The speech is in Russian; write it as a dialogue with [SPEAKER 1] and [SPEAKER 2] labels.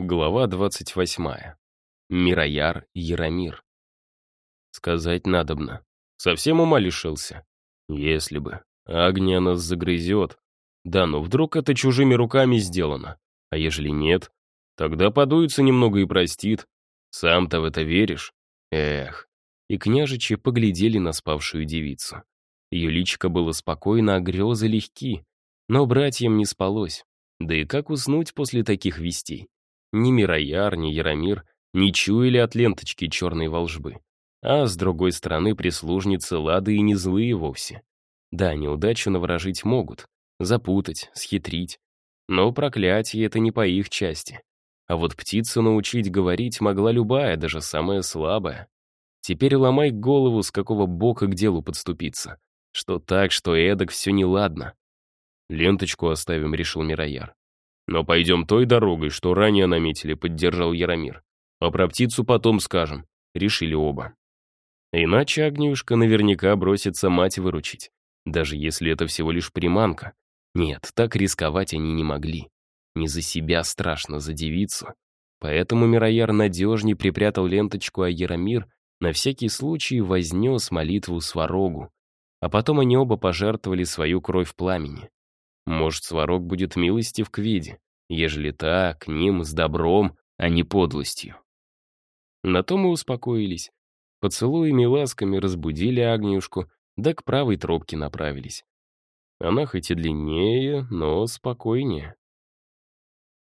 [SPEAKER 1] Глава 28. Мирояр Яромир. Сказать надобно. Совсем ума лишился. Если бы. Агния нас загрызет. Да, но вдруг это чужими руками сделано. А ежели нет, тогда подуется немного и простит. Сам-то в это веришь? Эх. И княжичи поглядели на спавшую девицу. Ее личико было спокойно, а грезы легки. Но братьям не спалось. Да и как уснуть после таких вестей? Ни Мирояр, ни Яромир не чуяли от ленточки черной волжбы. А с другой стороны, прислужницы Лады и не злые вовсе. Да, неудачу наворожить могут, запутать, схитрить. Но проклятие — это не по их части. А вот птицу научить говорить могла любая, даже самая слабая. Теперь ломай голову, с какого бока к делу подступиться. Что так, что эдак, все неладно. «Ленточку оставим», — решил Мирояр. «Но пойдем той дорогой, что ранее наметили», — поддержал Яромир. «А про птицу потом скажем», — решили оба. Иначе Агнюшка наверняка бросится мать выручить, даже если это всего лишь приманка. Нет, так рисковать они не могли. Не за себя страшно, за девицу. Поэтому Мирояр надежней припрятал ленточку, а Яромир на всякий случай вознес молитву Сварогу. А потом они оба пожертвовали свою кровь пламени. Может, Сварог будет милостив к виде, ежели так, к ним, с добром, а не подлостью. На то мы успокоились. Поцелуями и ласками разбудили Агнюшку, да к правой тропке направились. Она хоть и длиннее, но спокойнее.